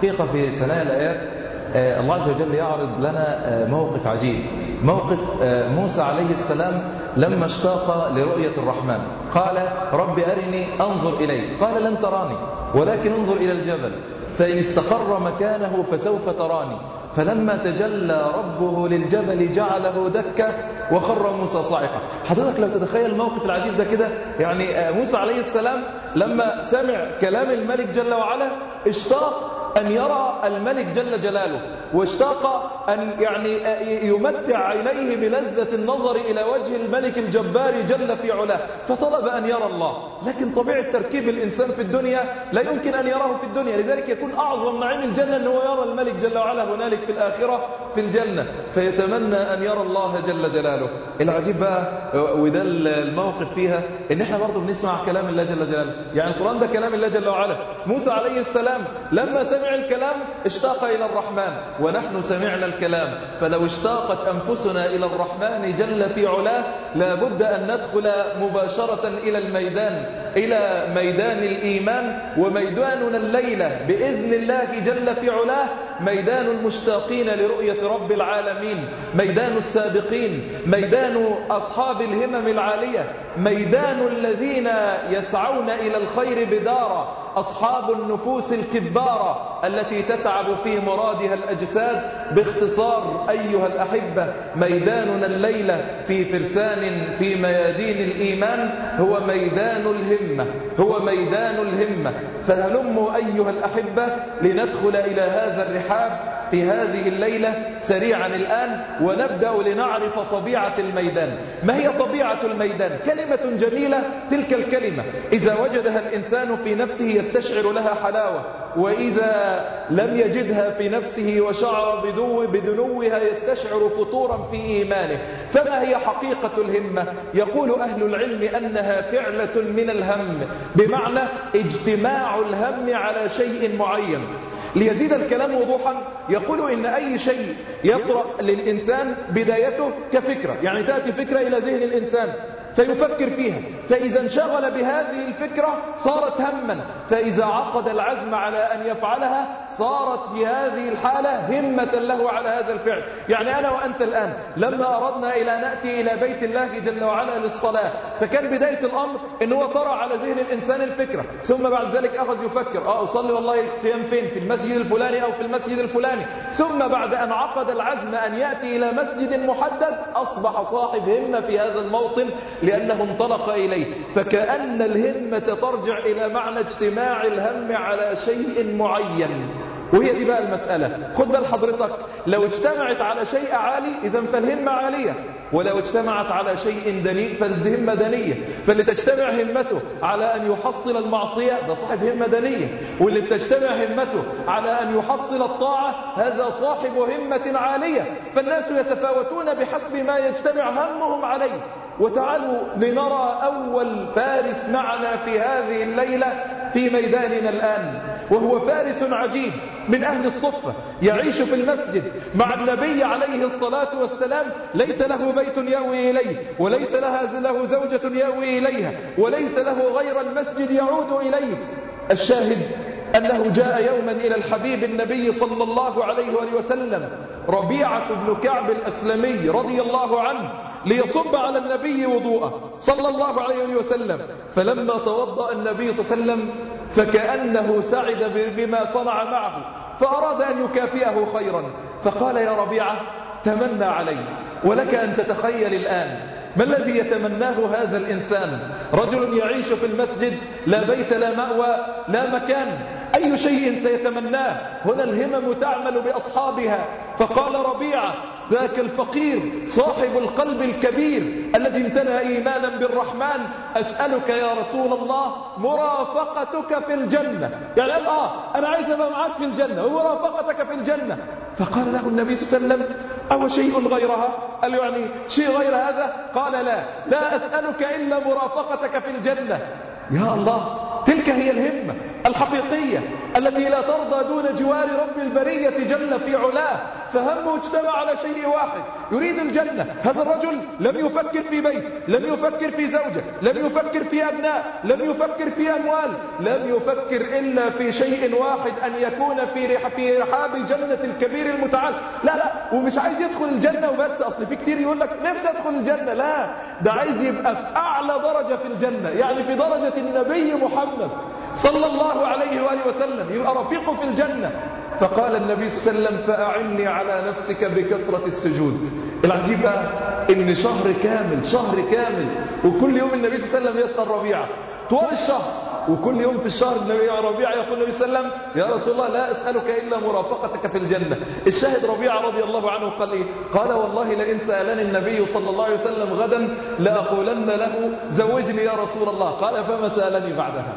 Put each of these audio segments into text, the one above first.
حقيقة في ثنايا الآيات الله عز وجل يعرض لنا موقف عجيب. موقف موسى عليه السلام لما اشتاق لرؤية الرحمن. قال رب أرني أنظر إليك قال لن تراني ولكن انظر إلى الجبل. فإن استقر مكانه فسوف تراني. فلما تجلى ربه للجبل جعله دكة وخر موسى صاعقا حضرتك لو تتخيل الموقف العجيب ده كده يعني موسى عليه السلام لما سمع كلام الملك جل وعلا اشتاق أن يرى الملك جل جلاله واشتاق أن يعني يمتع عينيه بلذة النظر إلى وجه الملك الجبار جل في علاه فطلب أن يرى الله. لكن طبيعة تركيب الإنسان في الدنيا لا يمكن أن يراه في الدنيا لذلك يكون أعظم نعيم الجنة أنه يرى الملك جل وعلا هنالك في الآخرة. في الجنة فيتمنى أن يرى الله جل جلاله. العجيب بقى وده الموقف فيها إن إحنا برضه بنسمع كلام الله جل جلاله. يعني القرآن ده كلام الله جل وعلا. موسى عليه السلام لما سمع الكلام اشتاق إلى الرحمن ونحن سمعنا الكلام. فلو اشتاقت أنفسنا إلى الرحمن جل في علاه لابد أن ندخل مباشرة إلى الميدان. إلى ميدان الإيمان وميداننا الليلة بإذن الله جل في علاه ميدان المشتاقين لرؤية رب العالمين ميدان السابقين ميدان أصحاب الهمم العالية ميدان الذين يسعون إلى الخير بدارا أصحاب النفوس الكبارة التي تتعب في مرادها الأجساد باختصار أيها الأحبة ميداننا الليلة في فرسان في ميادين الإيمان هو ميدان الهمة هو ميدان الهمة. فهلموا أيها الأحبة لندخل إلى هذا الرحاب في هذه الليلة سريعا الآن ونبدأ لنعرف طبيعة الميدان. ما هي طبيعة الميدان؟ كلمة جميلة تلك الكلمة إذا وجدها الإنسان في نفسه يستشعر لها حلاوة وإذا لم يجدها في نفسه وشعر بدو بدنوها يستشعر فطورا في إيمانه. فما هي حقيقة الهمة؟ يقول أهل العلم أنها فعلة من الهم بمعنى اجتماع الهم على شيء معين. ليزيد الكلام وضوحا. يقول إن أي شيء يطرأ للإنسان بدايته كفكرة. يعني تأتي فكرة إلى ذهن الإنسان. فيفكر فيها. فإذا انشغل بهذه الفكرة صارت هما. فإذا عقد العزم على أن يفعلها صارت في هذه الحالة همة له على هذا الفعل. يعني أنا وأنت الآن لما أردنا إلى نأتي إلى بيت الله جل وعلا للصلاة فكان بداية الأمر أنه هو على ذهن الإنسان الفكرة. ثم بعد ذلك أخذ يفكر آه أصلي والله القيام فين؟ في المسجد الفلاني أو في المسجد الفلاني. ثم بعد أن عقد العزم أن يأتي إلى مسجد محدد أصبح صاحب همة في هذا الموطن لأنه انطلق إليه فكأن الهمة ترجع إلى معنى اجتماع الهم على شيء معين. وهي دي بقى المسألة. خد بال حضرتك لو اجتمعت على شيء عالي إذا فالهمة عالية. ولو اجتمعت على شيء دنيء فالهمة دنية فاللي تجتمع همته على أن يحصل المعصية ده صاحب همة دنية. واللي بتجتمع همته على أن يحصل الطاعة هذا صاحب همة عالية. فالناس يتفاوتون بحسب ما يجتمع همهم عليه. وتعالوا لنرى أول فارس معنا في هذه الليلة في ميداننا الآن. وهو فارس عجيب من أهل الصفة يعيش في المسجد مع النبي عليه الصلاة والسلام ليس له بيت يأوي إليه وليس لها له زوجة يأوي إليها وليس له غير المسجد يعود إليه. الشاهد أنه جاء يوما إلى الحبيب النبي صلى الله عليه وسلم ربيعة بن كعب الأسلمي رضي الله عنه ليصب على النبي وضوءه صلى الله عليه وسلم. فلما توضأ النبي صلى الله عليه وسلم فكأنه سعد بما صنع معه فأراد أن يكافئه خيرا. فقال يا ربيعة تمنى علي ولك أن تتخيل الآن ما الذي يتمناه هذا الإنسان؟ رجل يعيش في المسجد لا بيت لا مأوى لا مكان أي شيء سيتمناه؟ هنا الهمم تعمل بأصحابها. فقال ربيعة ذاك الفقير صاحب القلب الكبير الذي امتنى إيمانا بالرحمن. أسألك يا رسول الله مرافقتك في الجنة. يعني قال آه أنا عايز أبقى معاك في الجنة. ومرافقتك في الجنة. فقال له النبي صلى الله عليه وسلم أو شيء غيرها؟ قال يعني شيء غير هذا؟ قال لا. لا أسألك إلا مرافقتك في الجنة. يا الله تلك هي الهمة الحقيقية التي لا ترضى دون جوار رب البرية جل في علاه. فهمه اجتمع على شيء واحد. يريد الجنة. هذا الرجل لم يفكر في بيت لم يفكر في زوجة لم يفكر في أبناء لم يفكر في أموال لم يفكر إلا في شيء واحد أن يكون في في رحاب الجنة الكبير المتعال. لا لا ومش عايز يدخل الجنة وبس. أصل في كتير يقول لك نفسي أدخل الجنة. لا ده عايز يبقى في أعلى درجة في الجنة. يعني في درجة النبي محمد صلى الله عليه وآله وسلم يبقى رفيقه في الجنة. فقال النبي صلى الله عليه وسلم فأعني على نفسك بكثرة السجود. العجيب إن شهر كامل شهر كامل وكل يوم النبي صلى الله عليه وسلم يسأل ربيعة. طوال الشهر. وكل يوم في الشهر النبي ربيعة يقول النبي صلى الله عليه وسلم يا رسول الله لا أسألك إلا مرافقتك في الجنة. الشاهد ربيعة رضي الله عنه قال إيه؟ قال والله لئن سألني النبي صلى الله عليه وسلم غدا لأقولن له زوجني يا رسول الله. قال فما سألني بعدها؟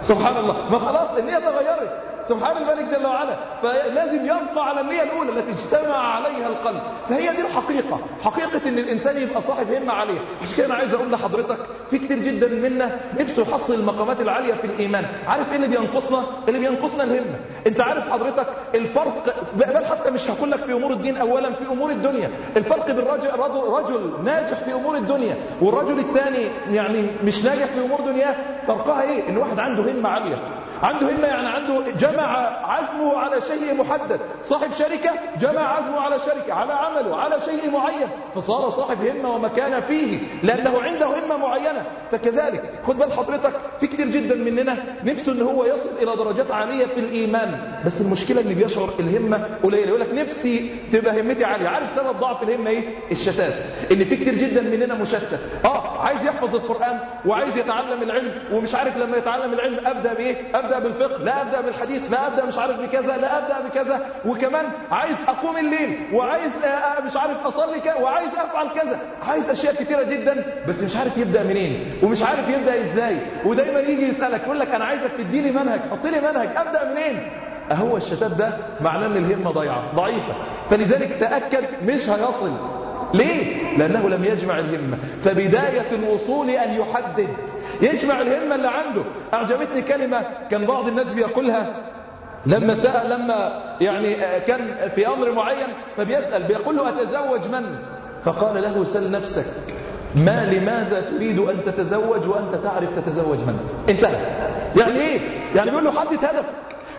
سبحان الله. ما خلاص النية تغيرت. سبحان الملك جل وعلا فلازم يبقى على النية الأولى التي اجتمع عليها القلب. فهي دي الحقيقة. حقيقة إن الإنسان يبقى صاحب همة عالية. عشان كده أنا عايز أقول لحضرتك في كتير جدا منا نفسه يحصل المقامات العالية في الإيمان. عارف إيه اللي بينقصنا؟ اللي بينقصنا الهمة. أنت عارف حضرتك الفرق بل حتى مش هقول لك في أمور الدين أولا في أمور الدنيا. الفرق بين رجل, رجل, ناجح في أمور الدنيا والرجل الثاني يعني مش ناجح في أمور دنياه فرقها إيه؟ إن واحد عنده همة عالية. عنده همة يعني عنده جمع عزمه على شيء محدد. صاحب شركة جمع عزمه على شركة على عمله على شيء معين. فصار صاحب همة ومكانة فيه لأنه عنده همة معينة. فكذلك خد بال حضرتك في كتير جدا مننا نفسه إن هو يصل إلى درجات عالية في الإيمان. بس المشكلة إن بيشعر الهمة قليلة. يقول لك نفسي تبقى همتي عالية. عارف سبب ضعف الهمة إيه؟ الشتات. إن في كتير جدا مننا مشتت. آه عايز يحفظ القرآن وعايز يتعلم العلم ومش عارف لما يتعلم العلم أبدأ بإيه؟ أبدأ بالفقه. لا أبدأ بالحديث. لا أبدأ مش عارف بكذا. لا أبدأ بكذا. وكمان عايز أقوم الليل. وعايز مش عارف أصلي كذا. وعايز أفعل كذا عايز أشياء كثيرة جدا. بس مش عارف يبدأ منين. ومش عارف يبدأ إزاي. ودايما يجي يسألك يقول لك أنا عايزك تديني منهج. حط لي منهج. أبدأ منين؟ أهو الشتات ده معناه أن الهمة ضيعة ضعيفة. فلذلك تأكد مش هيصل. ليه؟ لأنه لم يجمع الهمة. فبداية الوصول أن يحدد. يجمع الهمة اللي عنده. أعجبتني كلمة كان بعض الناس بيقولها. لما سأل لما يعني كان في أمر معين فبيسأل بيقول له أتزوج من؟ فقال له سل نفسك. ما لماذا تريد أن تتزوج وأنت تعرف تتزوج من؟ انتهى. يعني إيه؟ يعني بيقول له حدد هدفك.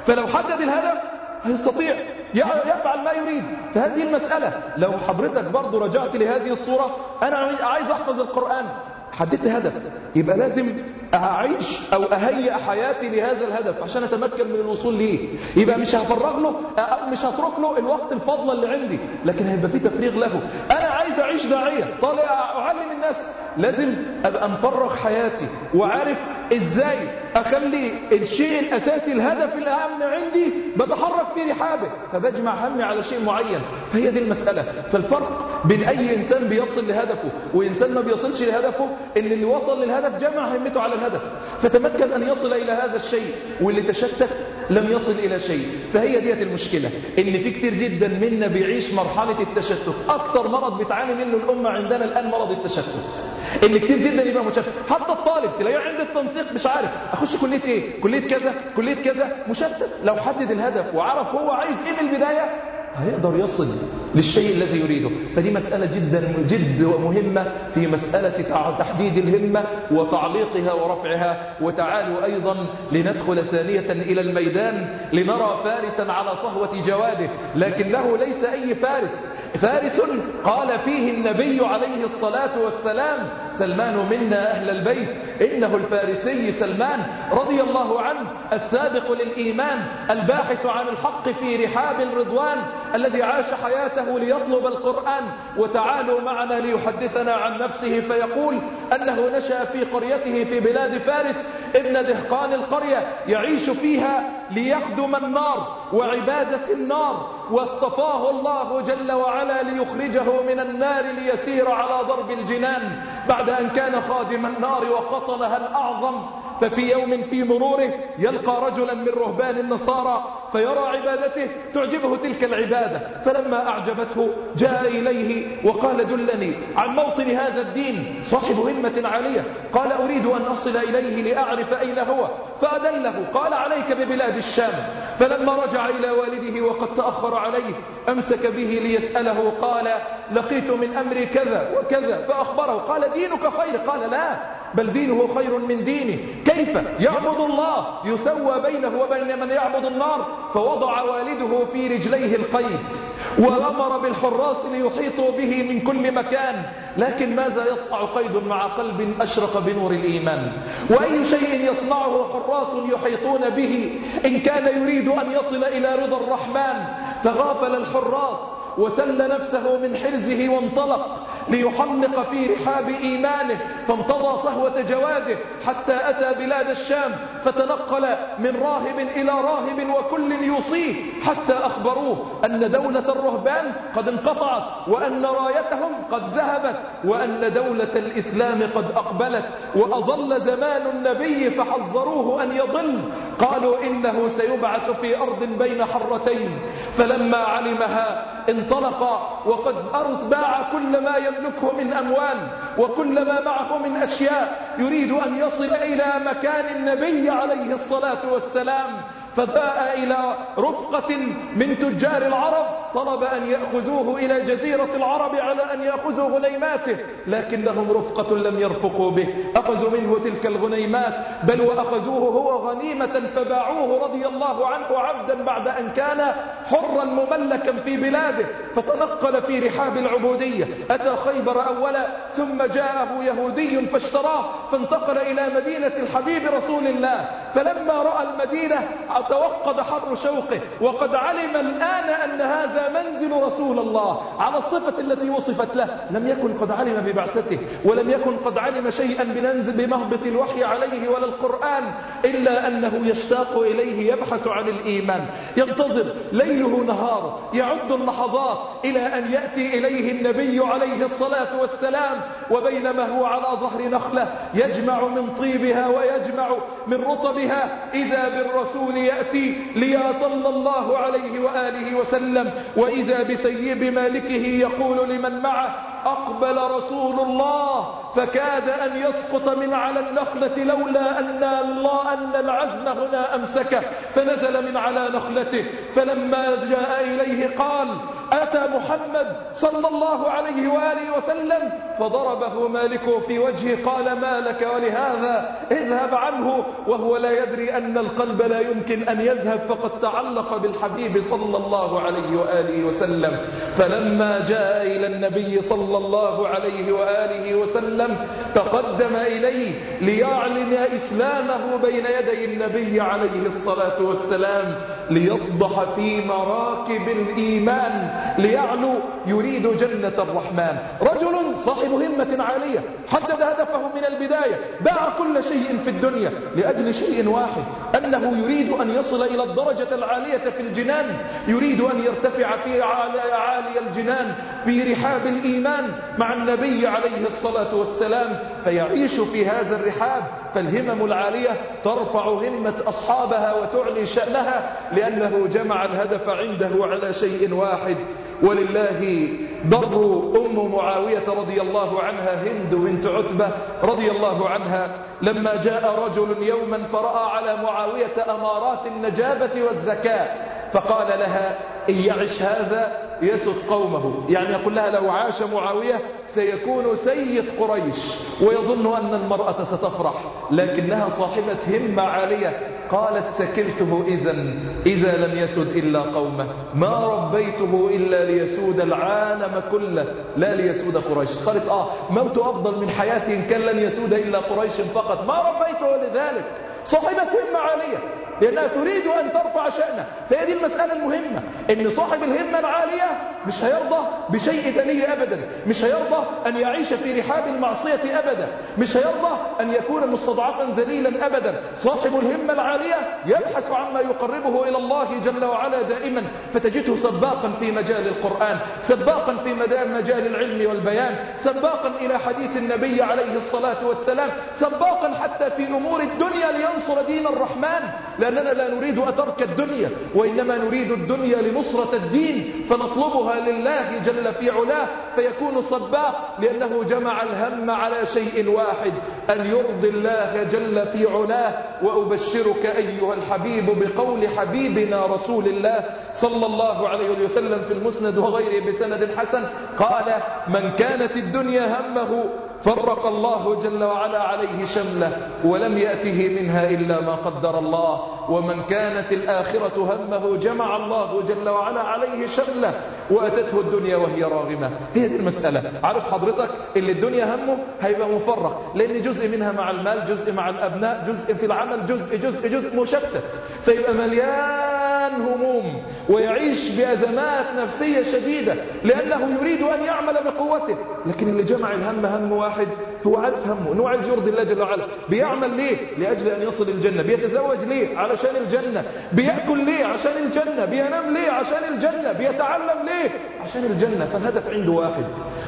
فلو حدد الهدف هيستطيع. يفعل ما يريد. فهذه المسألة لو حضرتك برضو رجعت لهذه الصورة أنا عايز أحفظ القرآن. حددت هدف. يبقى لازم أعيش أو أهيئ حياتي لهذا الهدف عشان أتمكن من الوصول ليه. يبقى مش هفرغ له أو مش هترك له الوقت الفضل اللي عندي لكن هيبقى في تفريغ له. أنا عايز أعيش داعية. طالع أعلم الناس. لازم أبقى مفرغ حياتي وعارف إزاي أخلي الشيء الأساسي الهدف الأهم عندي بتحرك في رحابة. فبجمع همي على شيء معين. فهي دي المسألة. فالفرق بين أي إنسان بيصل لهدفه وإنسان ما بيصلش لهدفه إن اللي وصل للهدف جمع همته على الهدف. فتمكن أن يصل إلى هذا الشيء. واللي تشتت لم يصل إلى شيء. فهي ديت المشكلة إن في كتير جدا منا بيعيش مرحلة التشتت. أكتر مرض بتعاني منه الأمة عندنا الآن مرض التشتت. إن كتير جدا يبقى مشتت. حتى الطالب تلاقيه عند التنسيق مش عارف. أخش كلية إيه؟ كلية كذا كلية كذا. مشتت. لو حدد الهدف وعرف هو عايز إيه من البداية هيقدر يصل للشيء الذي يريده. فدي مسألة جدا جد ومهمة في مسألة تحديد الهمة وتعليقها ورفعها. وتعالوا أيضا لندخل ثانية إلى الميدان لنرى فارسا على صهوة جواده. لكنه ليس أي فارس. فارس قال فيه النبي عليه الصلاة والسلام سلمان منا أهل البيت. إنه الفارسي سلمان رضي الله عنه السابق للإيمان الباحث عن الحق في رحاب الرضوان. الذي عاش حياته ليطلب القرآن. وتعالوا معنا ليحدثنا عن نفسه فيقول أنه نشأ في قريته في بلاد فارس. ابن دهقان القرية يعيش فيها ليخدم النار وعبادة النار. واصطفاه الله جل وعلا ليخرجه من النار ليسير على ضرب الجنان. بعد أن كان خادم النار وقطنها الأعظم ففي يوم في مروره يلقى رجلا من رهبان النصارى فيرى عبادته تعجبه تلك العبادة فلما أعجبته جاء إليه وقال دلني عن موطن هذا الدين صاحب همة عالية قال أريد أن أصل إليه لأعرف أين هو فأدله قال عليك ببلاد الشام. فلما رجع إلى والده وقد تأخر عليه أمسك به ليسأله قال لقيت من أمري كذا وكذا فأخبره قال دينك خير؟ قال لا بل دينه خير من دينه. كيف؟ يعبد الله. يسوى بينه وبين من يعبد النار. فوضع والده في رجليه القيد. وأمر بالحراس ليحيطوا به من كل مكان. لكن ماذا يصنع قيد مع قلب أشرق بنور الإيمان؟ وأي شيء يصنعه حراس يحيطون به؟ إن كان يريد أن يصل إلى رضا الرحمن فغافل الحراس وسل نفسه من حرزه وانطلق. ليحلق في رحاب إيمانه فامتضى صهوة جواده حتى أتى بلاد الشام فتنقل من راهب إلى راهب وكل يوصيه حتى أخبروه أن دولة الرهبان قد انقطعت وأن رايتهم قد ذهبت وأن دولة الإسلام قد أقبلت وأظل زمان النبي فحذروه أن يضل. قالوا إنه سيبعث في أرض بين حرتين فلما علمها انطلق وقد أرس باع كل ما يملكه من أموال وكل ما معه من أشياء يريد أن يصل إلى مكان النبي عليه الصلاة والسلام فباء إلى رفقة من تجار العرب طلب أن يأخذوه إلى جزيرة العرب على أن يأخذوا غنيماته لكنهم رفقة لم يرفقوا به. أخذوا منه تلك الغنيمات بل وأخذوه هو غنيمة فباعوه رضي الله عنه عبدا بعد أن كان حرا مملكا في بلاده. فتنقل في رحاب العبودية. أتى خيبر أولا ثم جاءه يهودي فاشتراه فانتقل إلى مدينة الحبيب رسول الله. فلما رأى المدينة توقد حر شوقه وقد علم الآن أن هذا منزل رسول الله على الصفة التي وصفت له. لم يكن قد علم ببعثته ولم يكن قد علم شيئا بمهبط الوحي عليه ولا القرآن إلا أنه يشتاق إليه يبحث عن الإيمان. ينتظر ليله نهار يعد اللحظات إلى أن يأتي إليه النبي عليه الصلاة والسلام وبينما هو على ظهر نخلة يجمع من طيبها ويجمع من رطبها إذا بالرسول يأتي ليا صلى الله عليه وآله وسلم. وإذا بسيب مالكه يقول لمن معه أقبل رسول الله فكاد أن يسقط من على النخلة لولا أن الله أن العزم هنا أمسكه فنزل من على نخلته فلما جاء إليه قال أتى محمد صلى الله عليه وآله وسلم فضربه مالك في وجهه قال ما لك ولهذا؟ اذهب عنه. وهو لا يدري أن القلب لا يمكن أن يذهب فقد تعلق بالحبيب صلى الله عليه وآله وسلم. فلما جاء إلى النبي صلى الله عليه وآله وسلم تقدم إليه ليعلن إسلامه بين يدي النبي عليه الصلاة والسلام ليصبح في مراكب الإيمان. ليعلو يريد جنة الرحمن. رجل صاحب همة عالية حدد هدفه من البداية باع كل شيء في الدنيا لأجل شيء واحد أنه يريد أن يصل إلى الدرجة العالية في الجنان يريد أن يرتفع في عالي الجنان في رحاب الإيمان مع النبي عليه الصلاة والسلام فيعيش في هذا الرحاب فالهمم العالية ترفع همة أصحابها وتعلي شأنها لأنه جمع الهدف عنده على شيء واحد ولله ضر أم معاوية رضي الله عنها هند بنت عتبة رضي الله عنها لما جاء رجل يوما فرأى على معاوية أمارات النجابة والذكاء فقال لها إن يعش هذا يسد قومه. يعني يقول لها لو عاش معاوية سيكون سيد قريش ويظن أن المرأة ستفرح لكنها صاحبة همة عالية. قالت سكلته إذا إذا لم يسد إلا قومه. ما ربيته إلا ليسود العالم كله. لا ليسود قريش. قالت آه موت أفضل من حياتي إن كان لن يسود إلا قريش فقط. ما ربيته لذلك. صاحبة همة عالية لأنها تريد أن ترفع شأنه. فهي دي المسألة المهمة إن صاحب الهمة العالية مش هيرضى بشيء دني أبدا مش هيرضى أن يعيش في رحاب المعصية أبدا مش هيرضى أن يكون مستضعفا ذليلا أبدا. صاحب الهمة العالية يبحث عما يقربه إلى الله جل وعلا دائما فتجده سباقا في مجال القرآن سباقا في مجال العلم والبيان سباقا إلى حديث النبي عليه الصلاة والسلام سباقا حتى في أمور الدنيا لينصر دين الرحمن لأننا لا نريد أترك الدنيا وإنما نريد الدنيا لنصرة الدين فنطلبها لله جل في علاه فيكون سباق لأنه جمع الهم على شيء واحد أن يرضي الله جل في علاه وأبشرك أيها الحبيب بقول حبيبنا رسول الله صلى الله عليه وسلم في المسند وغيره بسند حسن قال من كانت الدنيا همه فرق الله جل وعلا عليه شمله ولم يأته منها إلا ما قدر الله. ومن كانت الآخرة همه جمع الله جل وعلا عليه شمله وأتته الدنيا وهي راغمة. هي دي المسألة. عارف حضرتك اللي الدنيا همه هيبقى مفرق لأن جزء منها مع المال جزء مع الأبناء جزء في العمل جزء جزء جزء مشتت. فيبقى مليان هموم ويعيش بأزمات نفسية شديدة لأنه يريد أن يعمل بقوته. لكن اللي جمع الهم هم واحد هو عارف همه أنه عايز يرضي الله جل وعلا. بيعمل ليه؟ لأجل أن يصل الجنة. بيتزوج ليه؟ علشان الجنة. بيأكل ليه؟ عشان الجنة. بينام ليه؟ عشان الجنة. بيتعلم ليه؟ عشان الجنة فالهدف عنده واحد.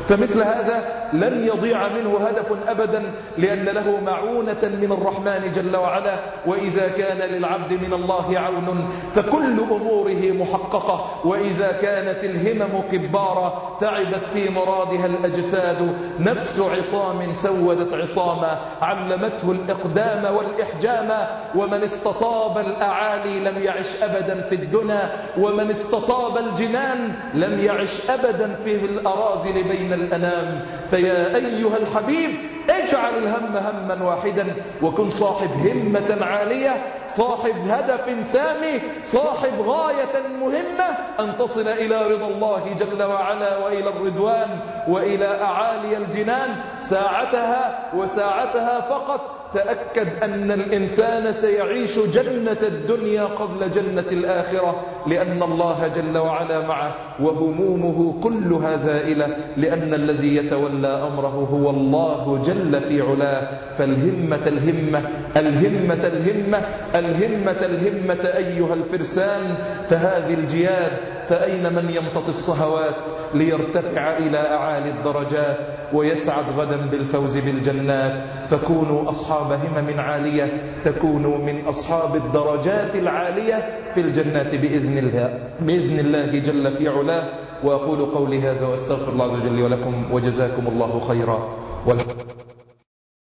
فمثل هذا لن يضيع منه هدف أبدا لأن له معونة من الرحمن جل وعلا وإذا كان للعبد من الله عون فكل أموره محققة وإذا كانت الهمم كبارة تعبت في مرادها الأجساد. نفس عصام سودت عصاما علمته الإقدام والإحجام ومن استطاب الأعالي لم يعش أبدا في الدنا ومن استطاب الجنان لم يعش أبدا في الأراذل بين الأنام. فيا أيها الحبيب اجعل الهم هما واحدا وكن صاحب همة عالية صاحب هدف سامي صاحب غاية مهمة أن تصل إلى رضا الله جل وعلا وإلى الرضوان وإلى أعالي الجنان ساعتها وساعتها فقط. تأكد أن الإنسان سيعيش جنة الدنيا قبل جنة الآخرة لأن الله جل وعلا معه وهمومه كلها زائلة لأن الذي يتولى أمره هو الله جل في علاه. فالهمة الهمة الهمة الهمة الهمة الهمة أيها الفرسان فهذه الجياد فأين من يمتطي الصهوات ليرتفع إلى أعالي الدرجات ويسعد غدا بالفوز بالجنات؟ فكونوا أصحاب همم عالية تكونوا من أصحاب الدرجات العالية في الجنات بإذن الله بإذن الله جل في علاه. وأقول قولي هذا وأستغفر الله عز وجل ولكم وجزاكم الله خيرا. والحمد